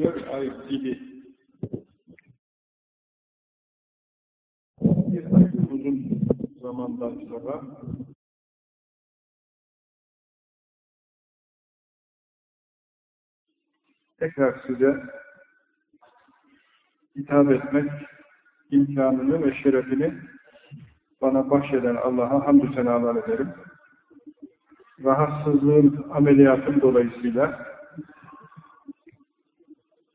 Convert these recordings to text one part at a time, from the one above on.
dört ay gibi bir ay uzun zamandan sonra tekrar size hitap etmek imkanını ve şerefini bana bahşeden Allah'a hamdü senalar ederim. Rahatsızlığın ameliyatım dolayısıyla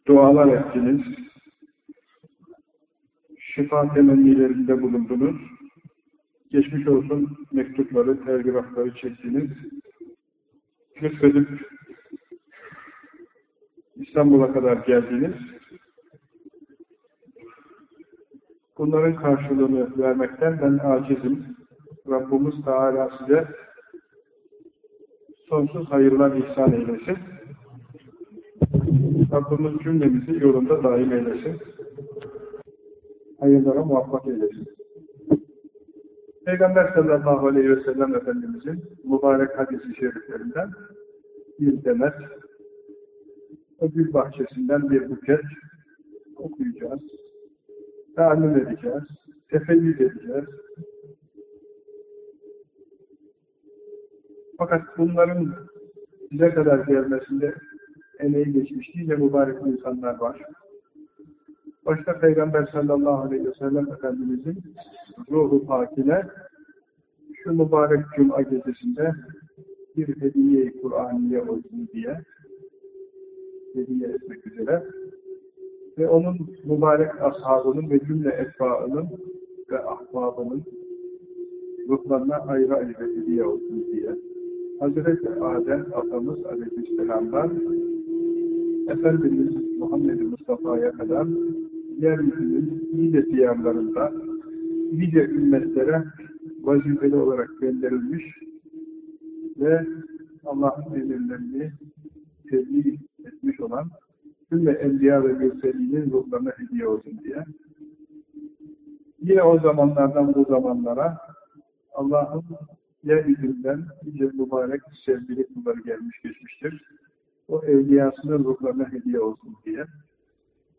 dualar ettiniz, şifa temennilerinde bulundunuz, geçmiş olsun mektupları, telgrafları çektiniz, lütfedip İstanbul'a kadar geldiniz. Bunların karşılığını vermekten ben acizim. Rabbimiz Teala size sonsuz hayırlar ihsan eylesin. Rabbimiz cümlemizi yolunda daim eylesin. Hayırlara muvaffak eylesin. Peygamber sallallahu aleyhi ve sellem Efendimizin mübarek hadisi şeriflerinden bir demet o gül bahçesinden bir buket okuyacağız. Talim edeceğiz. Tefeyyüz edeceğiz. Fakat bunların bize kadar gelmesinde emeği geçmiş nice mübarek insanlar var. Başta Peygamber sallallahu aleyhi ve sellem Efendimizin ruhu pakine şu mübarek cuma gecesinde bir hediye-i Kur'aniye olsun diye hediye etmek üzere ve onun mübarek ashabının ve cümle etbaının ve ahbabının ruhlarına ayrı ayrı hediye olsun diye Hazreti Adem atamız aleyhisselamdan Efendimiz Muhammed Mustafa'ya kadar yeryüzünün nice diyarlarında nice ümmetlere vazifeli olarak gönderilmiş ve Allah'ın emirlerini tebliğ etmiş olan tüm enbiya ve mürselinin ruhlarına hediye olsun diye. Yine o zamanlardan bu zamanlara Allah'ın yeryüzünden nice mübarek sevgili kulları gelmiş geçmiştir. O evliyasının ruhlarına hediye olsun diye.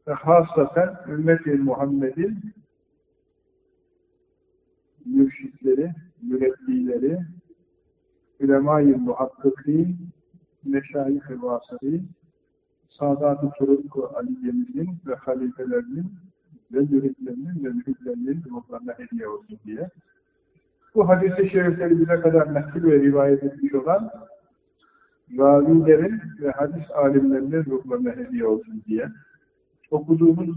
Ve hasaten ümmet-i Muhammed'in mürşitleri, mürebbileri, ulema-i muhakkıkîn, meşayih-i vasırîn, Sadat-ı Turuk-u Aliye'mizin ve halifelerinin ve müritlerinin ve müritlerinin ruhlarına hediye olsun diye. Bu hadis-i şerifleri bize kadar nakil ve rivayet etmiş olan ravilerin ve hadis alimlerinin ruhlarına hediye olsun diye okuduğumuz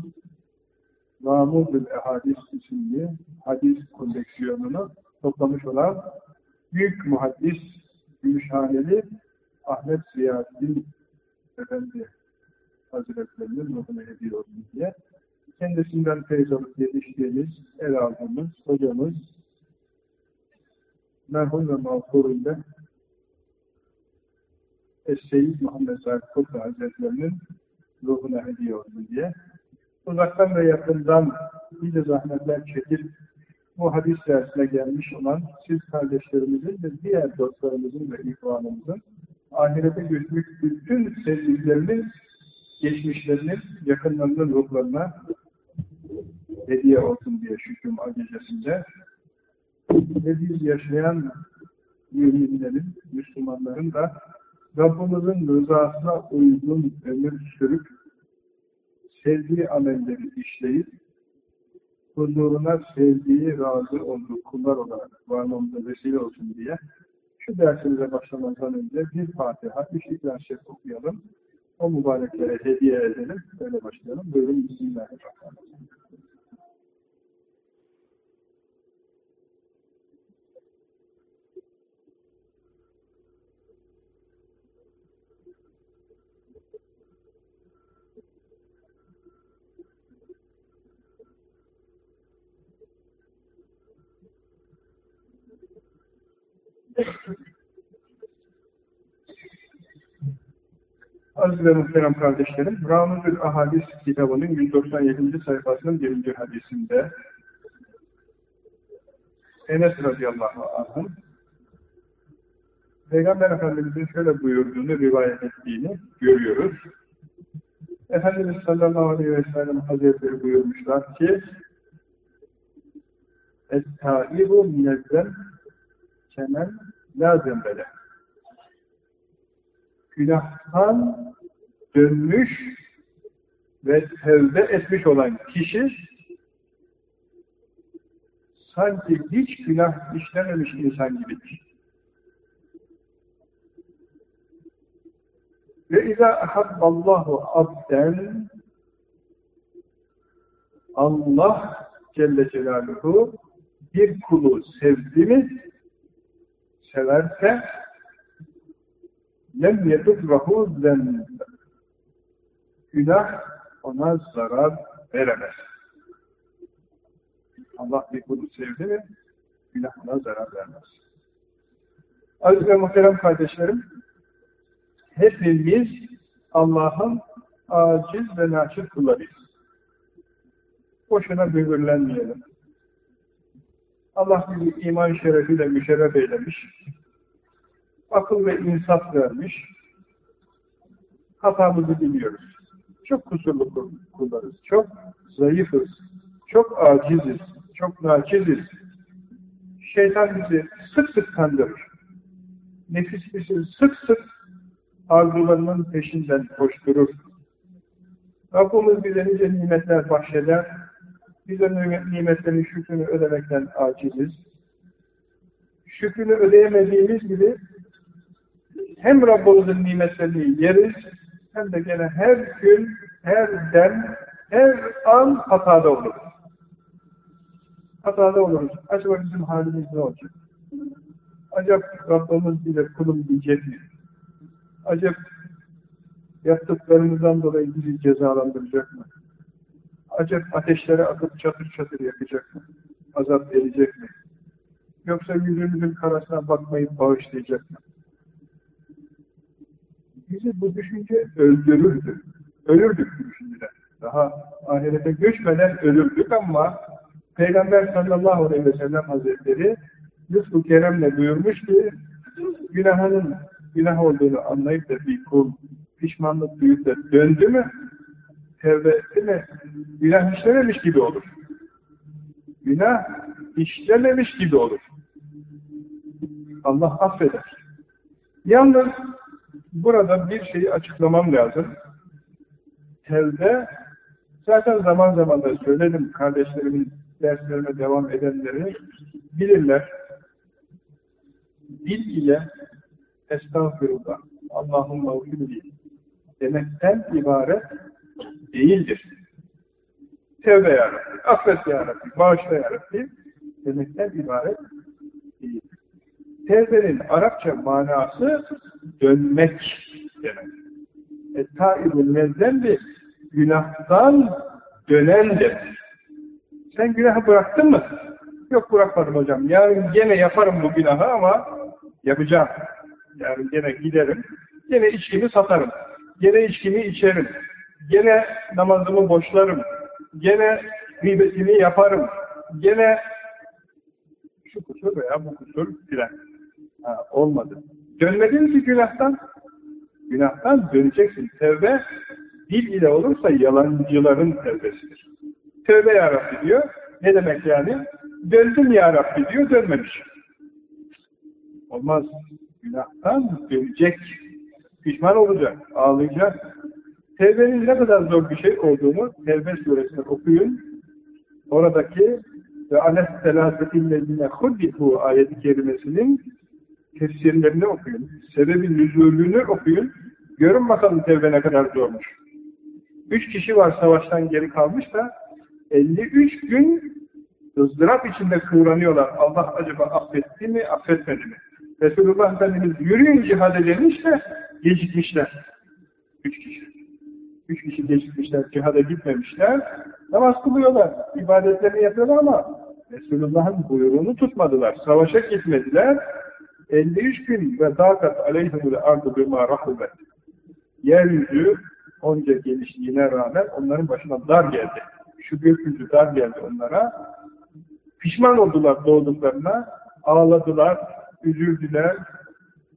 Namuzul Ehadis isimli hadis koleksiyonunu toplamış olan büyük muhaddis Gümüşhaneli Ahmet Ziyaddin Efendi Hazretlerinin ruhuna hediye olsun diye kendisinden feyz alıp yetiştiğimiz, el aldığımız hocamız merhum ve mağfuruyla Es-Seyyid Muhammed Zahid Kutlu Hazretlerinin ruhuna hediye olsun diye. Uzaktan ve yakından iyice zahmetler çekip bu hadis dersine gelmiş olan siz kardeşlerimizin ve diğer dostlarımızın ve ihvanımızın ahirete götürmüş bütün sevdiklerinin, geçmişlerinin, yakınlarının ruhlarına hediye olsun diye şu Cuma gecesinde ve biz yaşayan müminlerin, Müslümanların da Rabbimizin rızasına uygun ömür sürüp sevdiği amelleri işleyip huzuruna sevdiği, razı olduğu kullar olarak varmamıza vesile olsun diye şu dersimize başlamadan önce bir Fatiha, üç İkram Şerif okuyalım. O mübareklere hediye edelim. Böyle başlayalım. Buyurun Bismillahirrahmanirrahim. Aziz ve muhterem kardeşlerim, Ramuzül Ahadis kitabının 197. sayfasının birinci hadisinde Enes radıyallahu anh'ın Peygamber Efendimiz'in şöyle buyurduğunu rivayet ettiğini görüyoruz. Efendimiz sallallahu aleyhi ve sellem Hazretleri buyurmuşlar ki Es-taibu minezzem kemen la zembele Günahtan dönmüş ve tevbe etmiş olan kişi sanki hiç günah işlememiş insan gibidir. Ve izâ ahabballahu abden Allah Celle Celaluhu bir kulu sevdi mi severse lem yedurrahu zen günah ona zarar veremez. Allah bir kulu sevdi mi günah ona zarar vermez. Aziz ve muhterem kardeşlerim hepimiz Allah'ın aciz ve naçiz kullarıyız. Boşuna böbürlenmeyelim. Allah bizi iman şerefiyle müşerref eylemiş. Akıl ve insaf vermiş. Hatamızı biliyoruz. Çok kusurlu kullarız. Çok zayıfız. Çok aciziz. Çok naçiziz. Şeytan bizi sık sık kandırır. Nefis bizi sık sık arzularının peşinden koşturur. Rabbimiz bize nice nimetler bahşeder. Bize nimetlerin şükrünü ödemekten aciziz. Şükrünü ödeyemediğimiz gibi hem Rabbimizin nimetlerini yeriz, hem de gene her gün, her dem, her an hatada oluruz. Hatada oluruz. Acaba bizim halimiz ne olacak? Acaba Rabbimiz bize kulum diyecek mi? Acaba yaptıklarımızdan dolayı bizi cezalandıracak mı? Acaba ateşlere atıp çatır çatır yakacak mı? Azap verecek mi? Yoksa yüzümüzün karasına bakmayıp bağışlayacak mı? Bizi bu düşünce öldürürdü. Ölürdük bu düşünceden. Daha ahirete göçmeden ölürdük ama Peygamber sallallahu aleyhi ve sellem hazretleri lütfu keremle buyurmuş ki günahının günah olduğunu anlayıp da bir kul pişmanlık duyup da döndü mü tevbe etti mi günah işlememiş gibi olur. Günah işlememiş gibi olur. Allah affeder. Yalnız burada bir şeyi açıklamam lazım. Tevbe zaten zaman zaman da söyledim kardeşlerimin derslerine devam edenleri bilirler. Dil ile estağfirullah, Allahümme ufilli demekten ibaret değildir. Tevbe ya Rabbi, affet ya bağışla ya demekten ibaret değildir. Tevbenin Arapça manası dönmek demek. Et-taibul mezzembi günahtan dönen demek. Sen günahı bıraktın mı? Yok bırakmadım hocam. Yarın gene yaparım bu günahı ama yapacağım. Yarın gene giderim. Gene içkimi satarım. Gene içkimi içerim. Gene namazımı boşlarım. Gene gıybetimi yaparım. Gene şu kusur veya bu kusur filan. olmadı. Dönmedin ki günahtan. Günahtan döneceksin. Tevbe dil ile olursa yalancıların tevbesidir. Tövbe ya Rabbi diyor. Ne demek yani? Döndüm ya diyor, dönmemiş. Olmaz. Günahtan dönecek. Pişman olacak, ağlayacak. Tevbenin ne kadar zor bir şey olduğunu Tevbe suresinde okuyun. Oradaki ve anes selasetillezine huddihu ayeti kerimesinin tefsirlerini okuyun. Sebebin nüzulünü okuyun. Görün bakalım tevbe ne kadar zormuş. Üç kişi var savaştan geri kalmış da 53 gün ızdırap içinde kıvranıyorlar. Allah acaba affetti mi, affetmedi mi? Resulullah Efendimiz yürüyün cihad edemiş de gecikmişler. Üç kişi. Üç kişi gecikmişler, cihada gitmemişler. Namaz kılıyorlar, ibadetlerini yapıyorlar ama Resulullah'ın buyruğunu tutmadılar. Savaşa gitmediler. 53 gün ve dakat aleyhimul ardu bima rahubet. Yeryüzü onca genişliğine rağmen onların başına dar geldi şu gökyüzü dar geldi onlara. Pişman oldular doğduklarına, ağladılar, üzüldüler,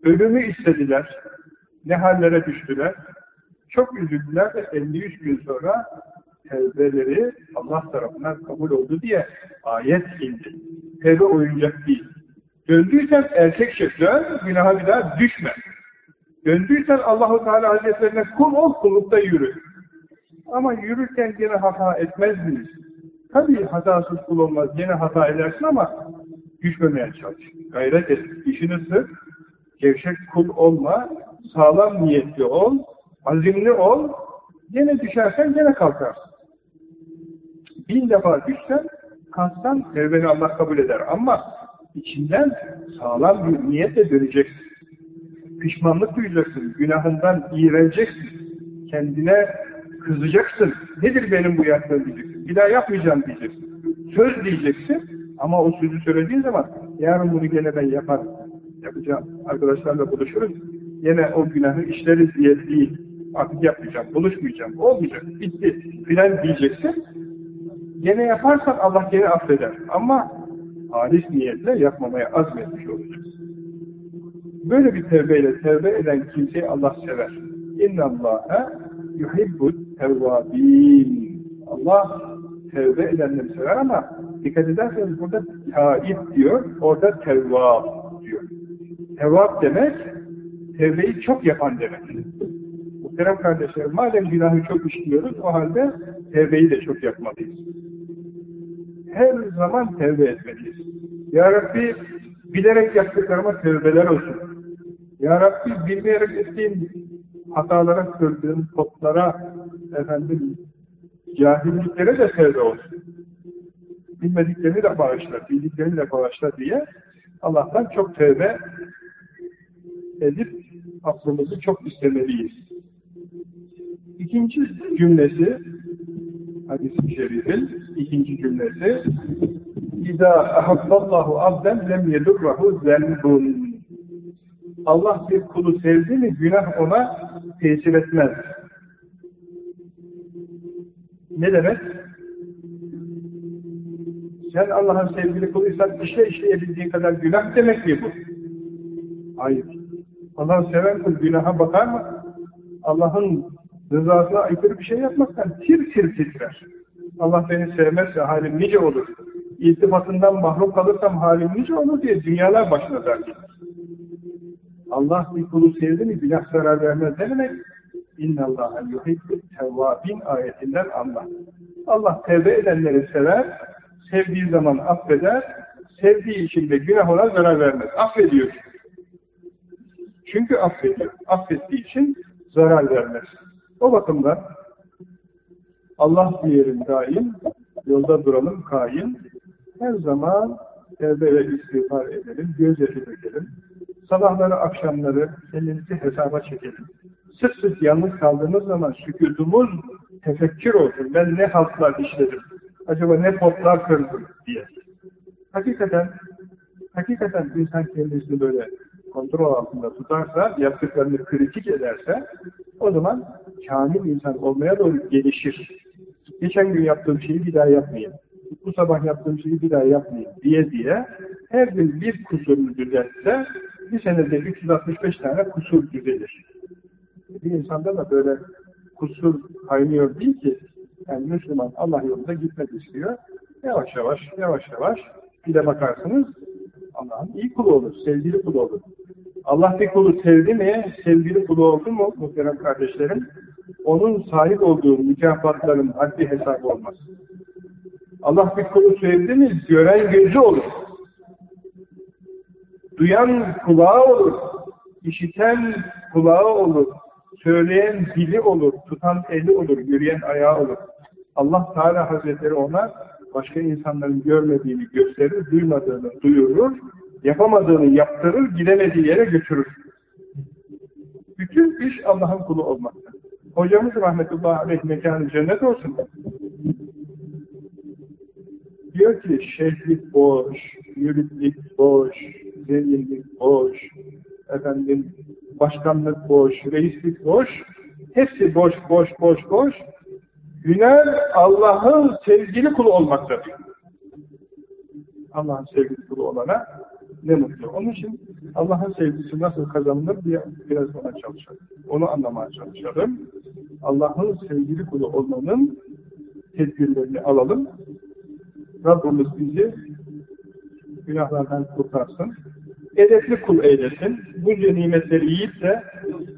ölümü istediler, ne hallere düştüler. Çok üzüldüler de 53 gün sonra tevbeleri Allah tarafından kabul oldu diye ayet indi. Tevbe oyuncak değil. Döndüysen erkekçe dön, günaha bir daha düşme. Döndüysen Allahu Teala Hazretlerine kul ol, kullukta yürü. Ama yürürken yine hata etmez miyiz? Tabii hatasız kul olmaz, yine hata edersin ama düşmemeye çalış. Gayret et, işini sık, gevşek kul olma, sağlam niyetli ol, azimli ol, yine düşersen yine kalkarsın. Bin defa düşsen, kalksan tevbeni Allah kabul eder ama içinden sağlam bir niyetle döneceksin. Pişmanlık duyacaksın, günahından iğreneceksin, kendine kızacaksın. Nedir benim bu yaptığım diyeceksin. Bir daha yapmayacağım diyeceksin. Söz diyeceksin ama o sözü söylediğin zaman yarın bunu gene ben yaparım. Yapacağım. Arkadaşlarla buluşuruz. Yine o günahı işleriz diye değil. Artık yapmayacağım, buluşmayacağım. Olmayacak. Bitti. Filan diyeceksin. Gene yaparsan Allah gene affeder. Ama halis niyetle yapmamaya azmetmiş olacaksın. Böyle bir tevbeyle tevbe eden kimseyi Allah sever. İnna Allah'a yuhibbut tevvabin. Allah tevbe edenleri sever ama dikkat ederseniz burada taib diyor, orada tevvab diyor. Tevvab demek, tevbeyi çok yapan demek. Muhterem kardeşlerim, madem günahı çok işliyoruz, o halde tevbeyi de çok yapmalıyız. Her zaman tevbe etmeliyiz. Ya Rabbi, bilerek yaptıklarıma tevbeler olsun. Ya Rabbi, bilmeyerek ettiğim hatalara, kırdığım toplara, efendim, cahilliklere de tevbe olsun. Bilmediklerini de bağışla, bildiklerini de bağışla diye Allah'tan çok tevbe edip aklımızı çok istemeliyiz. İkinci cümlesi hadis-i şerifin ikinci cümlesi İzâ ahabballahu abden lem yedurrahu zenbun Allah bir kulu sevdi mi günah ona tesir etmez. Ne demek? Sen Allah'ın sevgili kuluysan işle işleyebildiğin kadar günah demek mi bu? Hayır. Allah'ın seven kul günaha bakar mı? Allah'ın rızasına aykırı bir şey yapmaktan tir tir titrer. Allah beni sevmezse halim nice olur. İltifatından mahrum kalırsam halim nice olur diye dünyalar başına der. Allah bir kulu sevdi mi günah zarar vermez ne demek? İnna Allaha yuhibbu tevvabin ayetinden Allah. Allah tevbe edenleri sever, sevdiği zaman affeder, sevdiği için de günah ona zarar vermez. Affediyor. Çünkü affediyor. Affettiği için zarar vermez. O bakımdan Allah diyelim daim, yolda duralım kain, her zaman tevbe ve istiğfar edelim, gözyaşı dökelim. Sabahları, akşamları kendimizi hesaba çekelim. Sık sık yalnız kaldığımız zaman sükutumuz tefekkür olsun. Ben ne haltlar işledim, acaba ne potlar kırdım diye. Hakikaten, hakikaten insan kendisini böyle kontrol altında tutarsa, yaptıklarını kritik ederse, o zaman kamil insan olmaya doğru gelişir. Geçen gün yaptığım şeyi bir daha yapmayayım. Bu sabah yaptığım şeyi bir daha yapmayayım diye diye her gün bir kusurunu düzeltse bir senede 365 tane kusur düzelir. Bir insanda da böyle kusur kaynıyor değil ki yani Müslüman Allah yolunda gitmek istiyor. Yavaş yavaş, yavaş yavaş bir de bakarsınız Allah'ın iyi kulu olur, sevgili kulu olur. Allah bir kulu sevdi mi, sevgili kulu oldu mu muhterem kardeşlerim? Onun sahip olduğu mükafatların haddi hesabı olmaz. Allah bir kulu sevdi mi, gören gözü olur. Duyan kulağı olur. işiten kulağı olur. Söyleyen dili olur. Tutan eli olur. Yürüyen ayağı olur. Allah Teala Hazretleri ona başka insanların görmediğini gösterir, duymadığını duyurur, yapamadığını yaptırır, gidemediği yere götürür. Bütün iş Allah'ın kulu olmakta. Hocamız rahmetullahi aleyh mekanı cennet olsun. Diyor ki şehlik boş, müritlik boş, zenginlik boş, efendim başkanlık boş, reislik boş, hepsi boş, boş, boş, boş. Hüner Allah'ın sevgili kulu olmaktadır. Allah'ın sevgili kulu olana ne mutlu. Onun için Allah'ın sevgisi nasıl kazanılır diye biraz ona çalışalım. Onu anlamaya çalışalım. Allah'ın sevgili kulu olmanın tedbirlerini alalım. Rabbimiz bizi günahlardan kurtarsın. Edepli kul eylesin. Bunca nimetleri yiyip de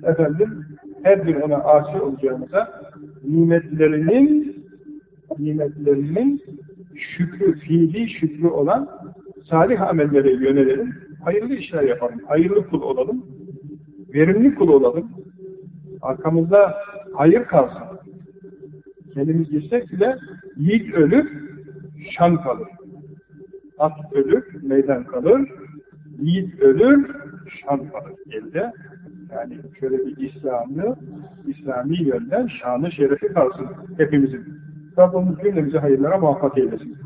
efendim her gün ona aşık olacağımıza nimetlerinin nimetlerinin şükrü, fiili şükrü olan salih amellere yönelelim. Hayırlı işler yapalım. Hayırlı kul olalım. Verimli kul olalım. Arkamızda hayır kalsın. Kendimiz gitsek bile yiğit ölür, şan kalır. At ölür, meydan kalır. Yiğit ölür, şan kalır elde. Yani şöyle bir İslam'ı, İslami yönden şanı şerefi kalsın hepimizin. Rabbimiz cümlemizi hayırlara muvaffak eylesin.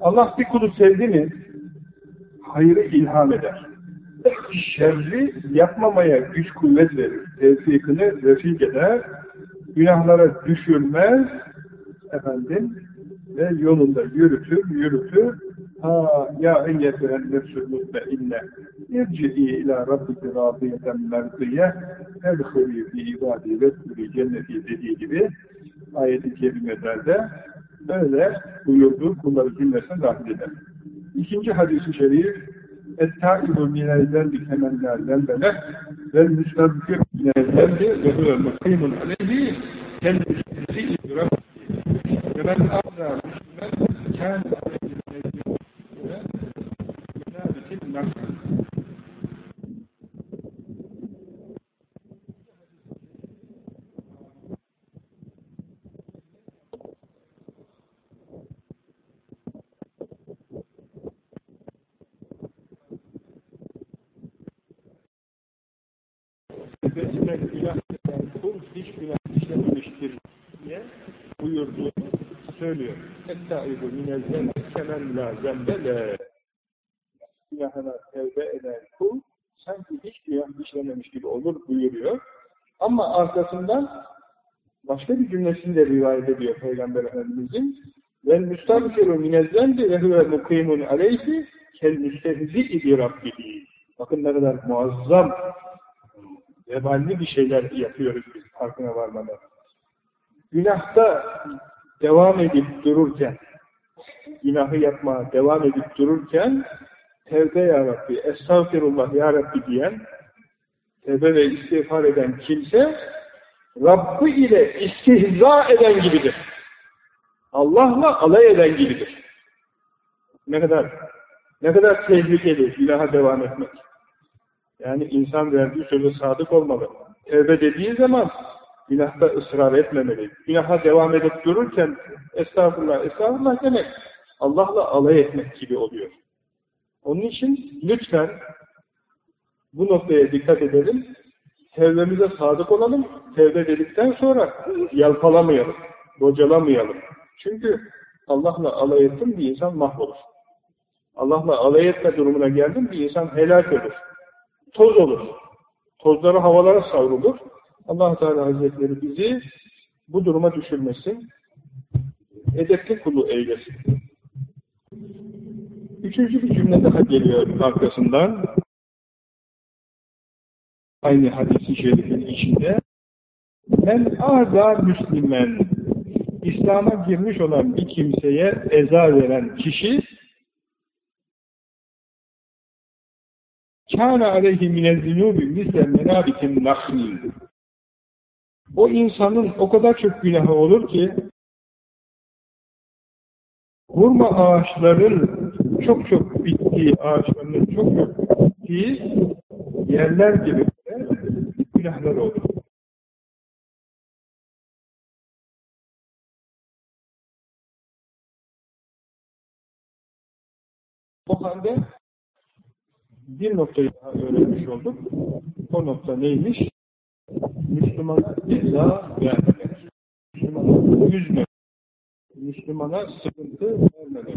Allah bir kulu sevdi mi hayrı ilham eder. Şerri yapmamaya güç kuvvet verir. Tevfikini refik eder. Günahlara düşürmez. Efendim ve yolunda yürütür, yürütür. Ha ya eyyetühen nefsül mutmeinne irci'i ila rabbiki radiyeten merdiye edhuli fi ibadi ve cenneti dediği gibi ayet-i kerimelerde öyle buyurdu kulları cümlesine dahil eder. İkinci hadis-i şerif اَتَّائِبُ مِنَ الْذَنْبِ كَمَنْ لَا ذَنْبَ لَهْ وَالْمُسْتَذْكِرُ مِنَ الذَّنْبِ وَهُوَ مُقِيمٌ عَلَيْهِ كَالْمُسْتَذِي رَبِّهِ وَمَنْ أَعْلَى مُسْلِمًا كَانَ عَلَيْهِ الْمَجْنُونَ وَمِنَابَةِ النَّقْلِ Tebessüme Ettaibu minezzen kemen la zembele günahına tevbe eden kul sanki hiç günah işlememiş gibi olur buyuruyor. Ama arkasından başka bir cümlesini de rivayet ediyor Peygamber Efendimiz'in vel müstagfiru minezzendi ve huve mukimun aleyhi kel müstehzi'i bi rabbihi. Bakın ne kadar muazzam veballi bir şeyler yapıyoruz biz farkına varmadan. Günahta devam edip dururken, günahı yapmaya devam edip dururken, tevbe ya Rabbi, estağfirullah ya Rabbi diyen, tevbe ve istiğfar eden kimse, Rabbi ile istihza eden gibidir. Allah'la alay eden gibidir. Ne kadar, ne kadar tehlikeli günaha devam etmek. Yani insan verdiği sözü sadık olmalı. Tevbe dediği zaman günahta ısrar etmemeli. Günaha devam edip dururken estağfurullah, estağfurullah demek Allah'la alay etmek gibi oluyor. Onun için lütfen bu noktaya dikkat edelim. Tevbemize sadık olalım. Tevbe dedikten sonra yalpalamayalım, bocalamayalım. Çünkü Allah'la alay ettim bir insan mahvolur. Allah'la alay etme durumuna geldim bir insan helak olur toz olur. Tozları havalara savrulur. allah Teala Hazretleri bizi bu duruma düşürmesin. Edepli kulu eylesin. Üçüncü bir cümle daha geliyor arkasından. Aynı hadis-i şerifin içinde. Men arda müslimen İslam'a girmiş olan bir kimseye eza veren kişi kâne aleyhi minezzünûbü misle menâbitin nakhil. O insanın o kadar çok günahı olur ki hurma ağaçların çok çok bittiği, ağaçlarının çok çok bittiği yerler gibi günahlar olur. O halde bir noktayı daha öğrenmiş olduk. O nokta neymiş? Müslümana ceza vermemek. Müslümana üzmemek. Müslümana sıkıntı vermemek.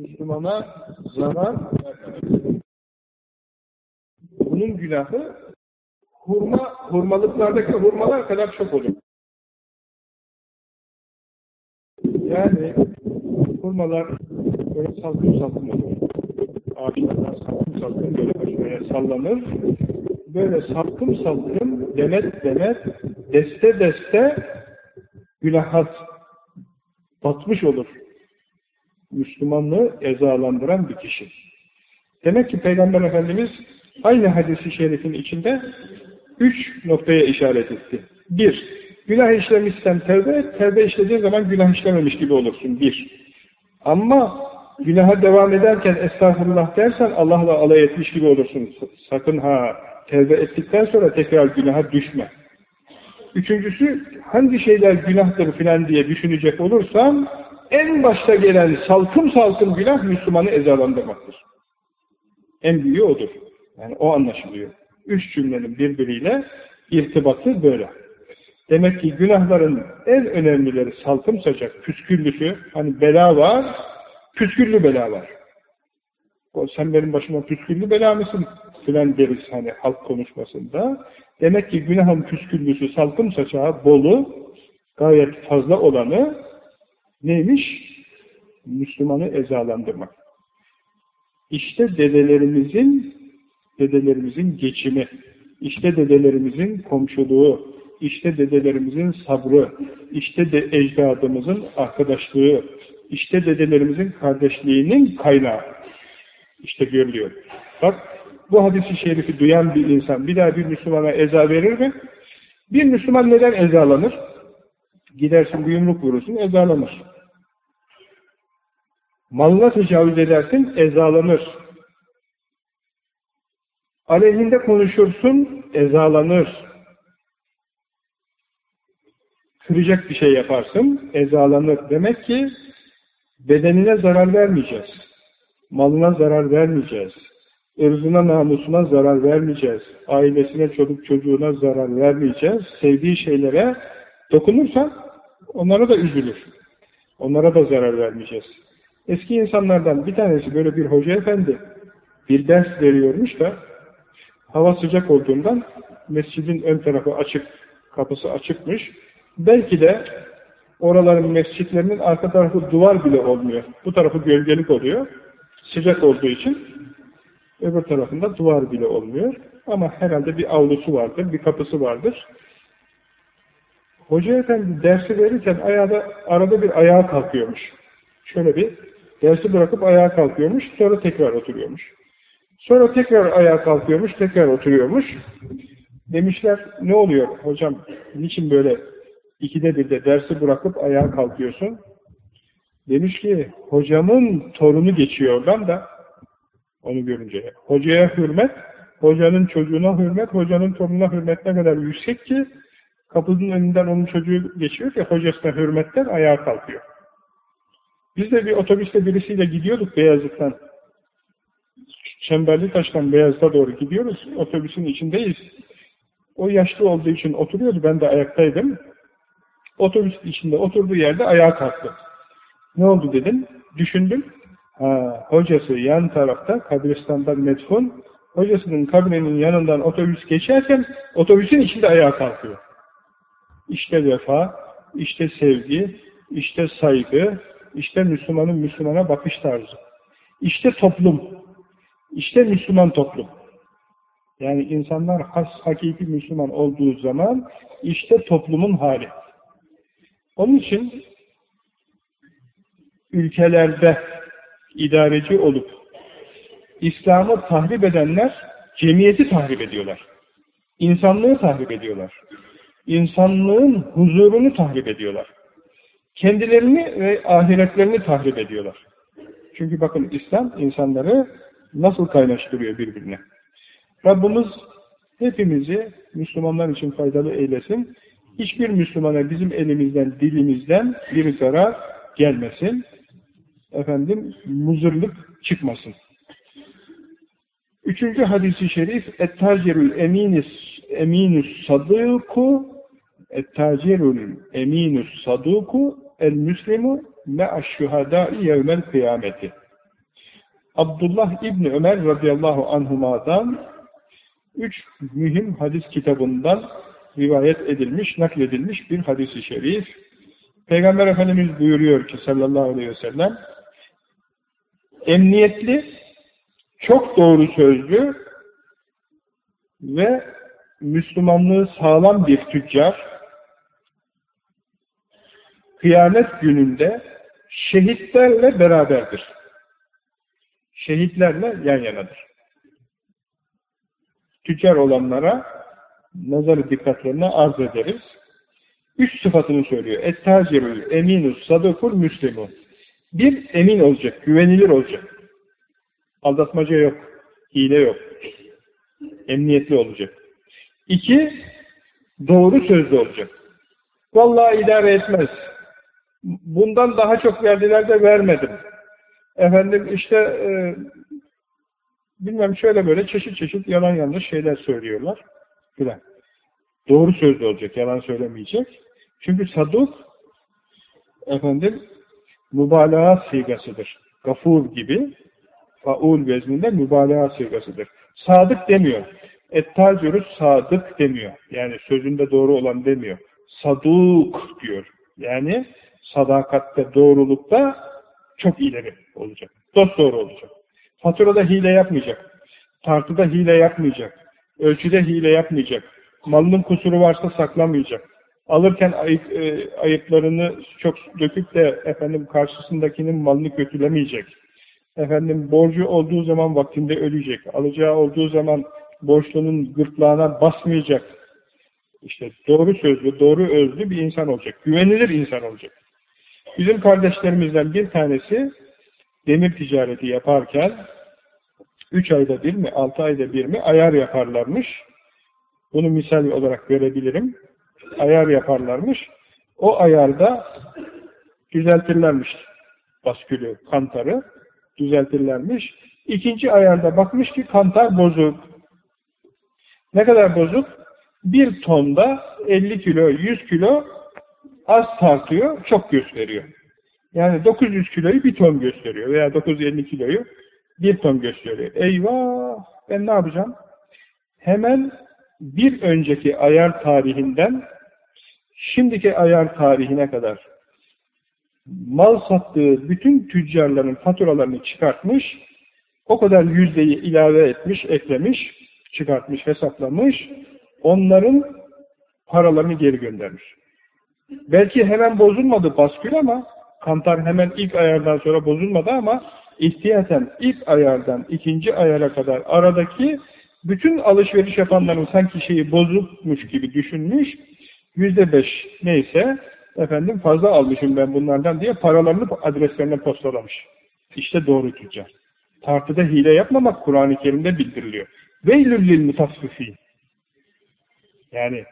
Müslümana zarar vermemek. Bunun günahı hurma, hurmalıklardaki hurmalar kadar çok olur. Yani hurmalar böyle salkım salkım olur ağaçlardan salkım salkım böyle aşağıya sallanır. böyle salkım salkım, demet demet, deste deste günahat batmış olur. Müslümanlığı ezalandıran bir kişi. Demek ki Peygamber Efendimiz aynı hadisi şerifin içinde üç noktaya işaret etti. Bir, günah işlemişsen tevbe tevbe işlediğin zaman günah işlememiş gibi olursun. Bir. Ama günaha devam ederken estağfurullah dersen Allah'la alay etmiş gibi olursun. Sakın ha, tevbe ettikten sonra tekrar günaha düşme. Üçüncüsü, hangi şeyler günahtır filan diye düşünecek olursam, en başta gelen salkım salkım günah Müslümanı ezalandırmaktır. En büyüğü odur. Yani o anlaşılıyor. Üç cümlenin birbiriyle irtibatı böyle. Demek ki günahların en önemlileri salkım saçak, püsküllüsü, hani bela var, püsküllü bela var. Sen benim başıma püsküllü bela mısın? Filan deriz hani halk konuşmasında. Demek ki günahın püsküllüsü, salkım saçağı, bolu, gayet fazla olanı neymiş? Müslümanı ezalandırmak. İşte dedelerimizin dedelerimizin geçimi, işte dedelerimizin komşuluğu, işte dedelerimizin sabrı, işte de ecdadımızın arkadaşlığı, işte dedelerimizin kardeşliğinin kaynağı. İşte görülüyor. Bak bu hadisi şerifi duyan bir insan bir daha bir Müslümana eza verir mi? Bir Müslüman neden ezalanır? Gidersin bir yumruk vurursun, ezalanır. Malına tecavüz edersin, ezalanır. Aleyhinde konuşursun, ezalanır. Kıracak bir şey yaparsın, ezalanır. Demek ki bedenine zarar vermeyeceğiz. Malına zarar vermeyeceğiz. Irzına, namusuna zarar vermeyeceğiz. Ailesine, çocuk çocuğuna zarar vermeyeceğiz. Sevdiği şeylere dokunursan onlara da üzülür. Onlara da zarar vermeyeceğiz. Eski insanlardan bir tanesi böyle bir hoca efendi bir ders veriyormuş da hava sıcak olduğundan mescidin ön tarafı açık, kapısı açıkmış. Belki de oraların mescitlerinin arka tarafı duvar bile olmuyor. Bu tarafı gölgelik oluyor. Sıcak olduğu için öbür tarafında duvar bile olmuyor. Ama herhalde bir avlusu vardır, bir kapısı vardır. Hoca efendi dersi verirken ayağda, arada bir ayağa kalkıyormuş. Şöyle bir dersi bırakıp ayağa kalkıyormuş, sonra tekrar oturuyormuş. Sonra tekrar ayağa kalkıyormuş, tekrar oturuyormuş. Demişler, ne oluyor hocam, niçin böyle ikide bir de dersi bırakıp ayağa kalkıyorsun? Demiş ki, hocamın torunu geçiyor oradan da, onu görünce. Hocaya hürmet, hocanın çocuğuna hürmet, hocanın torununa hürmet ne kadar yüksek ki, kapının önünden onun çocuğu geçiyor ki, hocasına hürmetten ayağa kalkıyor. Biz de bir otobüste birisiyle gidiyorduk Beyazıt'tan. Çemberli Taş'tan Beyazıt'a doğru gidiyoruz. Otobüsün içindeyiz. O yaşlı olduğu için oturuyordu. Ben de ayaktaydım. Otobüs içinde oturduğu yerde ayağa kalktı. Ne oldu dedim. Düşündüm. Ha, hocası yan tarafta kabristan'da metfun. Hocasının kabrinin yanından otobüs geçerken otobüsün içinde ayağa kalkıyor. İşte vefa, işte sevgi, işte saygı, işte Müslümanın Müslümana bakış tarzı. İşte toplum. İşte Müslüman toplum. Yani insanlar has, hakiki Müslüman olduğu zaman işte toplumun hali. Onun için ülkelerde idareci olup İslam'ı tahrip edenler cemiyeti tahrip ediyorlar. İnsanlığı tahrip ediyorlar. İnsanlığın huzurunu tahrip ediyorlar. Kendilerini ve ahiretlerini tahrip ediyorlar. Çünkü bakın İslam insanları nasıl kaynaştırıyor birbirine. Rabbimiz hepimizi Müslümanlar için faydalı eylesin. Hiçbir Müslümana bizim elimizden, dilimizden bir zarar gelmesin. Efendim, muzırlık çıkmasın. Üçüncü hadisi şerif, Et-tacirül eminus, eminus sadıku, Et-tacirül eminus saduku, El-müslimu me'aşşuhadâi yevmel kıyameti. Abdullah İbni Ömer radıyallahu anhuma'dan üç mühim hadis kitabından rivayet edilmiş, nakledilmiş bir hadisi şerif. Peygamber Efendimiz buyuruyor ki sallallahu aleyhi ve sellem emniyetli, çok doğru sözlü ve Müslümanlığı sağlam bir tüccar kıyamet gününde şehitlerle beraberdir. Şehitlerle yan yanadır. Tüccar olanlara nazarı dikkatlerine arz ederiz. Üç sıfatını söylüyor. Et-tacirül eminus sadukul müslimun. Bir, emin olacak, güvenilir olacak. Aldatmaca yok, hile yok. Emniyetli olacak. İki, doğru sözlü olacak. Vallahi idare etmez. Bundan daha çok verdiler de vermedim. Efendim işte e, bilmem şöyle böyle çeşit çeşit yalan yanlış şeyler söylüyorlar. Filan. Doğru sözlü olacak, yalan söylemeyecek. Çünkü saduk efendim mübalağa sigasıdır. Gafur gibi faul vezninde mübalağa sigasıdır. Sadık demiyor. Ettacürü sadık demiyor. Yani sözünde doğru olan demiyor. Saduk diyor. Yani sadakatte, doğrulukta çok ileri olacak. Dost doğru olacak. Faturada hile yapmayacak. Tartıda hile yapmayacak. Ölçüde hile yapmayacak. Malının kusuru varsa saklamayacak. Alırken ayıp, e, ayıplarını çok döküp de efendim karşısındakinin malını kötülemeyecek. Efendim borcu olduğu zaman vaktinde ödeyecek. Alacağı olduğu zaman borçlunun gırtlağına basmayacak. İşte doğru sözlü, doğru özlü bir insan olacak. Güvenilir insan olacak. Bizim kardeşlerimizden bir tanesi demir ticareti yaparken üç ayda bir mi, altı ayda bir mi ayar yaparlarmış. Bunu misal olarak verebilirim. Ayar yaparlarmış. O ayarda düzeltirlermiş baskülü, kantarı düzeltirlermiş. İkinci ayarda bakmış ki kantar bozuk. Ne kadar bozuk? Bir tonda 50 kilo, 100 kilo az tartıyor, çok gösteriyor. Yani 900 kiloyu bir ton gösteriyor veya 950 kiloyu bir ton gösteriyor. Eyvah! Ben ne yapacağım? Hemen bir önceki ayar tarihinden şimdiki ayar tarihine kadar mal sattığı bütün tüccarların faturalarını çıkartmış, o kadar yüzdeyi ilave etmiş, eklemiş, çıkartmış, hesaplamış, onların paralarını geri göndermiş. Belki hemen bozulmadı baskül ama kantar hemen ilk ayardan sonra bozulmadı ama ihtiyaten ilk ayardan ikinci ayara kadar aradaki bütün alışveriş yapanların sanki şeyi bozulmuş gibi düşünmüş yüzde beş neyse efendim fazla almışım ben bunlardan diye paralarını adreslerine postalamış. İşte doğru tüccar. Tartıda hile yapmamak Kur'an-ı Kerim'de bildiriliyor. Veylüllil mutaffifin. Yani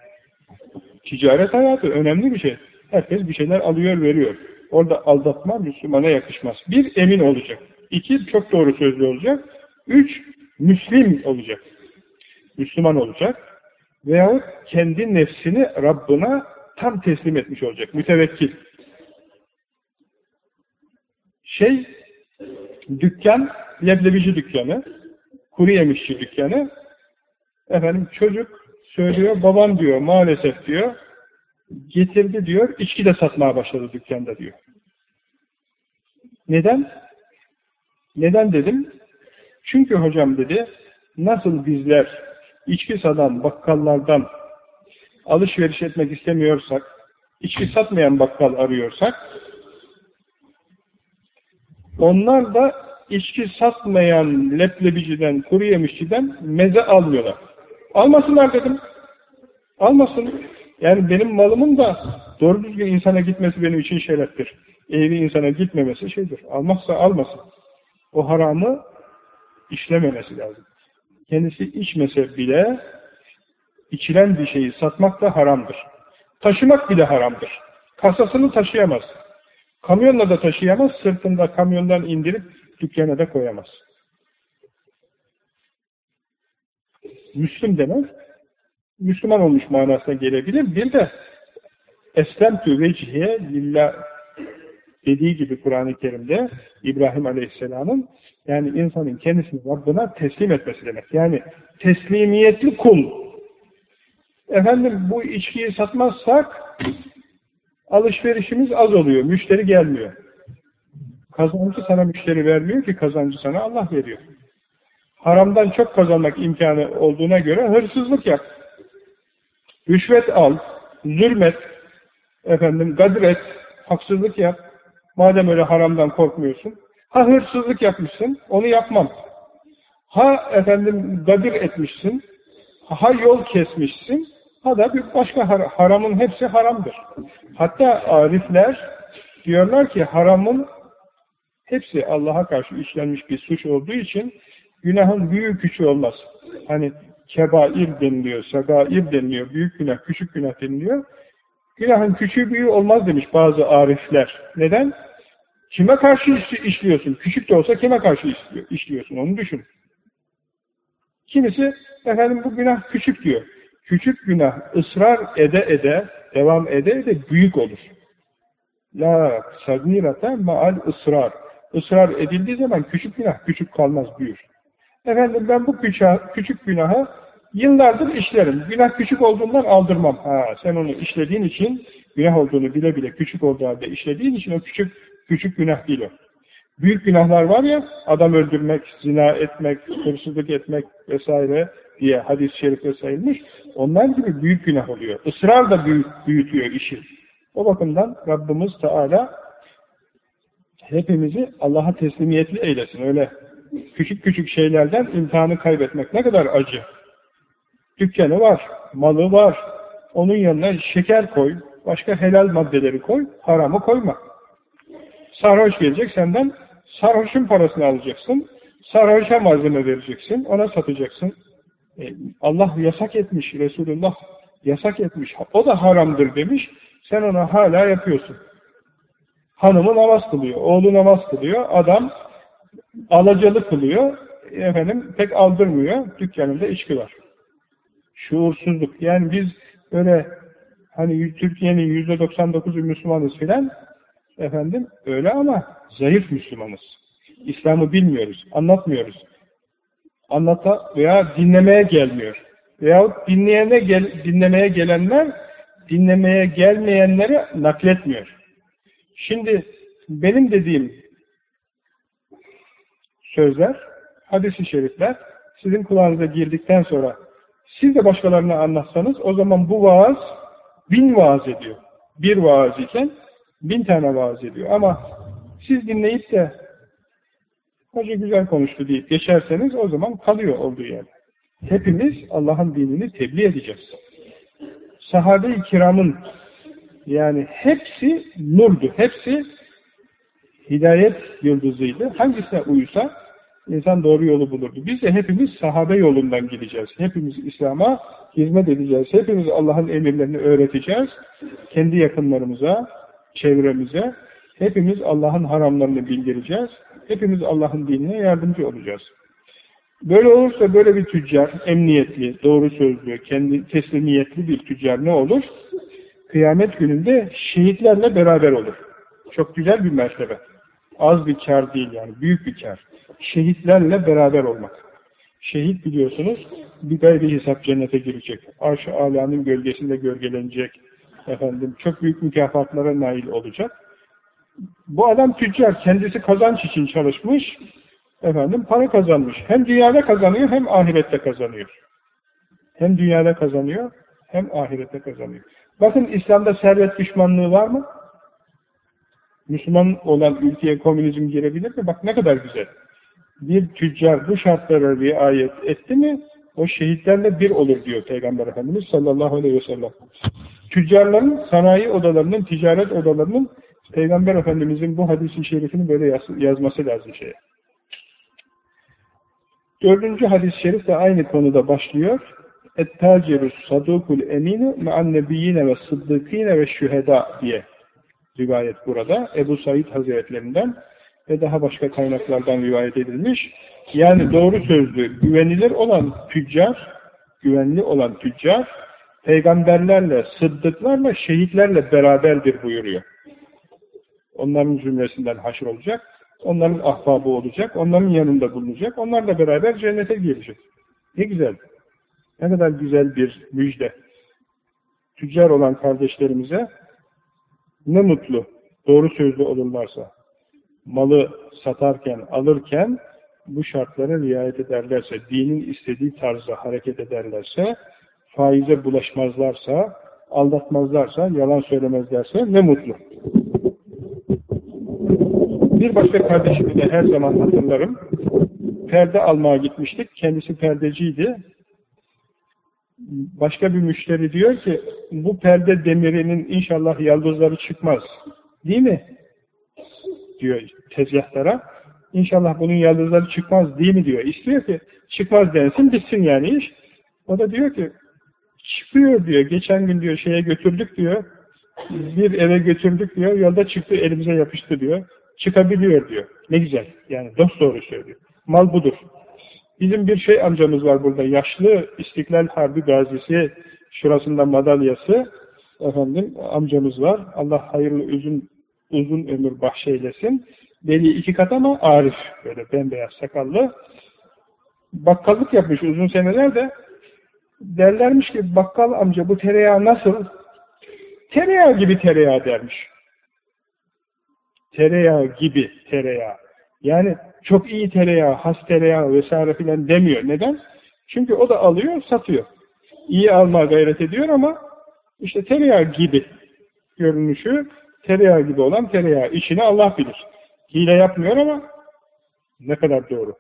ticaret hayatı önemli bir şey. Herkes bir şeyler alıyor, veriyor. Orada aldatma Müslümana yakışmaz. Bir, emin olacak. İki, çok doğru sözlü olacak. Üç, Müslim olacak. Müslüman olacak. Veyahut kendi nefsini Rabbına tam teslim etmiş olacak. Mütevekkil. Şey, dükkan, leblebici dükkanı, kuru yemişçi dükkanı, efendim çocuk söylüyor, babam diyor, maalesef diyor, getirdi diyor, içki de satmaya başladı dükkanda diyor. Neden? Neden dedim? Çünkü hocam dedi, nasıl bizler içki satan bakkallardan alışveriş etmek istemiyorsak, içki satmayan bakkal arıyorsak, onlar da içki satmayan leblebiciden, kuru yemişçiden meze almıyorlar. Almasınlar dedim. Almasın. Yani benim malımın da doğru düzgün insana gitmesi benim için şereftir. Ehli insana gitmemesi şeydir. Almazsa almasın. O haramı işlememesi lazım. Kendisi içmese bile içilen bir şeyi satmak da haramdır. Taşımak bile haramdır. Kasasını taşıyamaz. Kamyonla da taşıyamaz, sırtında kamyondan indirip dükkana da koyamaz. Müslüm demek, Müslüman olmuş manasına gelebilir. Bir de Eslemtü vecihiye lillah dediği gibi Kur'an-ı Kerim'de İbrahim Aleyhisselam'ın yani insanın kendisini Rabbına teslim etmesi demek. Yani teslimiyetli kul. Efendim bu içkiyi satmazsak alışverişimiz az oluyor. Müşteri gelmiyor. Kazancı sana müşteri vermiyor ki kazancı sana Allah veriyor. Haramdan çok kazanmak imkanı olduğuna göre hırsızlık yap. Rüşvet al, zulmet, efendim gadir et, haksızlık yap. Madem öyle haramdan korkmuyorsun. Ha hırsızlık yapmışsın, onu yapmam. Ha efendim gadir etmişsin, ha yol kesmişsin, ha da bir başka har haramın hepsi haramdır. Hatta arifler diyorlar ki haramın hepsi Allah'a karşı işlenmiş bir suç olduğu için günahın büyük küçüğü olmaz. Hani kebair deniliyor, sagair deniliyor, büyük günah, küçük günah deniliyor. Günahın küçüğü büyüğü olmaz demiş bazı arifler. Neden? Kime karşı işliyorsun? Küçük de olsa kime karşı işliyorsun? Onu düşün. Kimisi efendim bu günah küçük diyor. Küçük günah ısrar ede ede, devam ede ede büyük olur. La sagirata maal ısrar. Israr edildiği zaman küçük günah küçük kalmaz, büyür. Efendim ben bu küçük, günahı yıllardır işlerim. Günah küçük olduğundan aldırmam. Ha, sen onu işlediğin için, günah olduğunu bile bile küçük olduğu halde işlediğin için o küçük küçük günah değil o. Büyük günahlar var ya, adam öldürmek, zina etmek, hırsızlık etmek vesaire diye hadis-i şerifte sayılmış. Onlar gibi büyük günah oluyor. Israr da büyük, büyütüyor işi. O bakımdan Rabbimiz Teala hepimizi Allah'a teslimiyetli eylesin. Öyle küçük küçük şeylerden imtihanı kaybetmek ne kadar acı. Dükkanı var, malı var. Onun yanına şeker koy, başka helal maddeleri koy, haramı koyma. Sarhoş gelecek senden, sarhoşun parasını alacaksın, sarhoşa malzeme vereceksin, ona satacaksın. E, Allah yasak etmiş, Resulullah yasak etmiş, o da haramdır demiş, sen ona hala yapıyorsun. Hanımı namaz kılıyor, oğlu namaz kılıyor, adam alacalı kılıyor, efendim pek aldırmıyor, dükkanında içki var. Şuursuzluk. Yani biz böyle hani Türkiye'nin yüzde 99'u Müslümanız filan efendim öyle ama zayıf Müslümanız. İslam'ı bilmiyoruz, anlatmıyoruz. Anlata veya dinlemeye gelmiyor. Veyahut dinleyene gel, dinlemeye gelenler dinlemeye gelmeyenleri nakletmiyor. Şimdi benim dediğim sözler, hadis-i şerifler sizin kulağınıza girdikten sonra siz de başkalarına anlatsanız o zaman bu vaaz bin vaaz ediyor. Bir vaaz iken bin tane vaaz ediyor. Ama siz dinleyip de hoca güzel konuştu deyip geçerseniz o zaman kalıyor olduğu yerde. Hepimiz Allah'ın dinini tebliğ edeceğiz. Sahabe-i kiramın yani hepsi nurdu. Hepsi hidayet yıldızıydı. Hangisine uysa insan doğru yolu bulurdu. Biz de hepimiz sahabe yolundan gideceğiz. Hepimiz İslam'a hizmet edeceğiz. Hepimiz Allah'ın emirlerini öğreteceğiz. Kendi yakınlarımıza, çevremize. Hepimiz Allah'ın haramlarını bildireceğiz. Hepimiz Allah'ın dinine yardımcı olacağız. Böyle olursa böyle bir tüccar, emniyetli, doğru sözlü, kendi teslimiyetli bir tüccar ne olur? Kıyamet gününde şehitlerle beraber olur. Çok güzel bir mertebe. Az bir kar değil yani, büyük bir kar. Şehitlerle beraber olmak. Şehit biliyorsunuz, bir gayri hesap cennete girecek. Arş-ı Ala'nın gölgesinde gölgelenecek. Efendim, çok büyük mükafatlara nail olacak. Bu adam tüccar, kendisi kazanç için çalışmış, efendim para kazanmış. Hem dünyada kazanıyor, hem ahirette kazanıyor. Hem dünyada kazanıyor, hem ahirette kazanıyor. Bakın İslam'da servet düşmanlığı var mı? Müslüman olan ülkeye komünizm girebilir mi? Bak ne kadar güzel. Bir tüccar bu şartlara riayet etti mi o şehitlerle bir olur diyor Peygamber Efendimiz sallallahu aleyhi ve sellem. Tüccarların sanayi odalarının, ticaret odalarının Peygamber Efendimizin bu hadisi şerifini böyle yaz, yazması lazım şeye. Dördüncü hadis-i şerif de aynı konuda başlıyor. Et-tacerus sadukul eminu me'an nebiyyine ve sıddıkine ve şüheda diye rivayet burada. Ebu Said Hazretlerinden ve daha başka kaynaklardan rivayet edilmiş. Yani doğru sözlü, güvenilir olan tüccar, güvenli olan tüccar, peygamberlerle, sıddıklarla, şehitlerle beraberdir buyuruyor. Onların cümlesinden haşr olacak, onların ahbabı olacak, onların yanında bulunacak, onlarla beraber cennete girecek. Ne güzel. Ne kadar güzel bir müjde. Tüccar olan kardeşlerimize ne mutlu doğru sözlü olurlarsa. Malı satarken, alırken bu şartlara riayet ederlerse, dinin istediği tarzda hareket ederlerse, faize bulaşmazlarsa, aldatmazlarsa, yalan söylemezlerse ne mutlu. Bir başka kardeşimi de her zaman hatırlarım. Perde almaya gitmiştik. Kendisi perdeciydi. Başka bir müşteri diyor ki, bu perde demirinin inşallah yaldızları çıkmaz. Değil mi? Diyor tezgahlara. İnşallah bunun yaldızları çıkmaz değil mi diyor. İstiyor ki çıkmaz densin bitsin yani iş. O da diyor ki çıkıyor diyor. Geçen gün diyor şeye götürdük diyor. Bir eve götürdük diyor. Yolda çıktı elimize yapıştı diyor. Çıkabiliyor diyor. Ne güzel. Yani dost doğru söylüyor. Mal budur. Bizim bir şey amcamız var burada. Yaşlı İstiklal Harbi gazisi şurasında madalyası efendim amcamız var. Allah hayırlı uzun uzun ömür bahşeylesin. Deli iki kat ama arif. Böyle bembeyaz sakallı. Bakkallık yapmış uzun seneler de derlermiş ki bakkal amca bu tereyağı nasıl? Tereyağı gibi tereyağı dermiş. Tereyağı gibi tereyağı. Yani çok iyi tereyağı, has tereyağı vesaire filan demiyor. Neden? Çünkü o da alıyor, satıyor. İyi alma gayret ediyor ama işte tereyağı gibi görünüşü, tereyağı gibi olan tereyağı. İçini Allah bilir. Hile yapmıyor ama ne kadar doğru.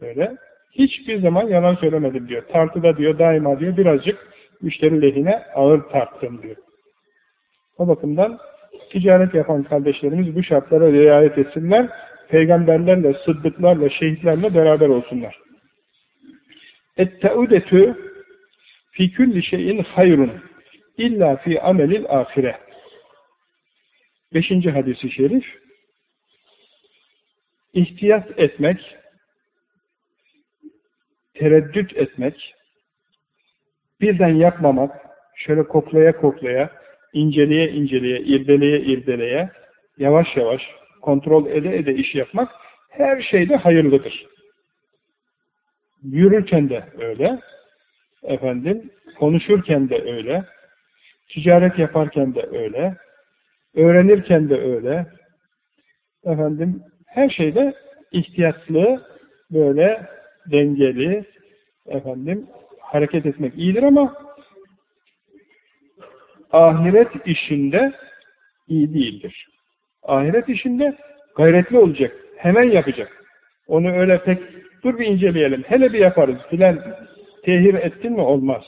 Böyle. Hiçbir zaman yalan söylemedim diyor. Tartıda diyor, daima diyor, birazcık müşteri lehine ağır tarttım diyor. O bakımdan ticaret yapan kardeşlerimiz bu şartlara riayet etsinler. Peygamberlerle, sıddıklarla, şehitlerle beraber olsunlar. Et-teudetü fi külli şeyin hayrun illa fi amelil ahire. Beşinci hadisi şerif. İhtiyat etmek, tereddüt etmek, birden yapmamak, şöyle koklaya koklaya, inceleye inceleye, irdeleye irdeleye, yavaş yavaş, kontrol ede ede iş yapmak her şeyde hayırlıdır. Yürürken de öyle, efendim, konuşurken de öyle, ticaret yaparken de öyle, öğrenirken de öyle, efendim, her şeyde ihtiyatlı, böyle dengeli, efendim, hareket etmek iyidir ama ahiret işinde iyi değildir. Ahiret işinde gayretli olacak. Hemen yapacak. Onu öyle pek dur bir inceleyelim. Hele bir yaparız filan tehir ettin mi olmaz.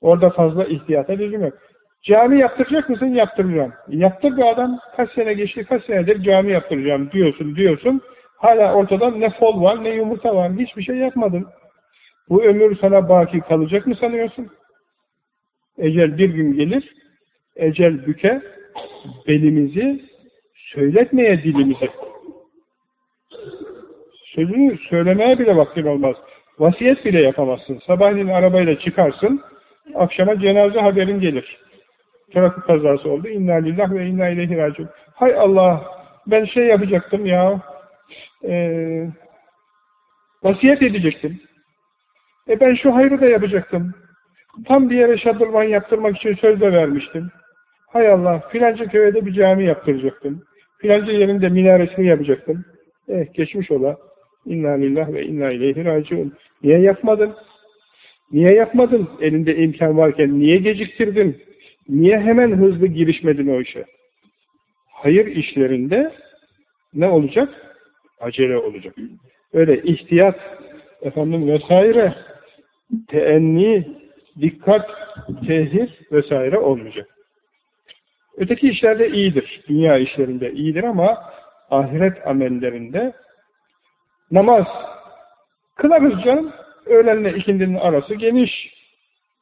Orada fazla ihtiyata lüzum yok. Cami yaptıracak mısın? Yaptıracağım. Yaptır bir adam. Kaç sene geçti, kaç senedir cami yaptıracağım diyorsun, diyorsun. Hala ortada ne fol var, ne yumurta var. Hiçbir şey yapmadın. Bu ömür sana baki kalacak mı sanıyorsun? Ecel bir gün gelir, ecel büke, belimizi, söyletmeye dilimizi. Sözünü söylemeye bile vaktin olmaz. Vasiyet bile yapamazsın. Sabahleyin arabayla çıkarsın, akşama cenaze haberin gelir. Trafik kazası oldu. İnna lillah ve inna ileyhi raciun. Hay Allah, ben şey yapacaktım ya, e, vasiyet edecektim. E ben şu hayrı da yapacaktım. Tam bir yere şadırvan yaptırmak için söz de vermiştim. Hay Allah, filanca köyde bir cami yaptıracaktım. Filanca yerinde minaresini yapacaktım. Eh, geçmiş ola. İnna lillah ve inna ileyhi raciun. Niye yapmadın? Niye yapmadın? Elinde imkan varken niye geciktirdin? Niye hemen hızlı girişmedin o işe? Hayır işlerinde ne olacak? Acele olacak. Öyle ihtiyat, efendim vesaire, teenni, dikkat, tehir vesaire olmayacak. Öteki işlerde iyidir. Dünya işlerinde iyidir ama ahiret amellerinde namaz kılarız canım. Öğlenle ikindinin arası geniş.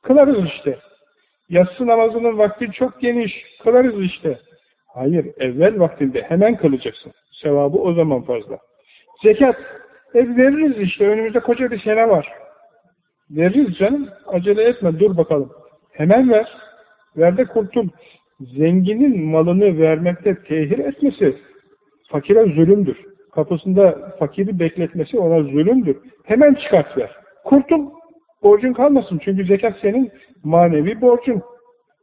Kılarız işte. Yatsı namazının vakti çok geniş. Kılarız işte. Hayır, evvel vaktinde hemen kılacaksın. Sevabı o zaman fazla. Zekat, e veririz işte. Önümüzde koca bir sene var. Veririz canım. Acele etme, dur bakalım. Hemen ver. Ver de kurtul. Zenginin malını vermekte tehir etmesi fakire zulümdür. Kapısında fakiri bekletmesi ona zulümdür. Hemen çıkart ver. Kurtul. Borcun kalmasın. Çünkü zekat senin manevi borcun.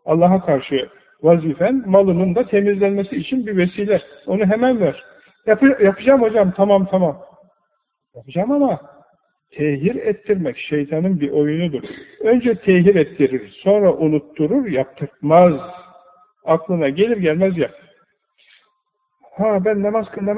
Allah'a karşı vazifen malının da temizlenmesi için bir vesile. Onu hemen ver. Yap yapacağım hocam. Tamam tamam. Yapacağım ama tehir ettirmek şeytanın bir oyunudur. Önce tehir ettirir, sonra unutturur, yaptırmaz. Aklına gelir gelmez yap. Ha ben namaz kıl namaz